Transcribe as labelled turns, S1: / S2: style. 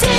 S1: Yeah.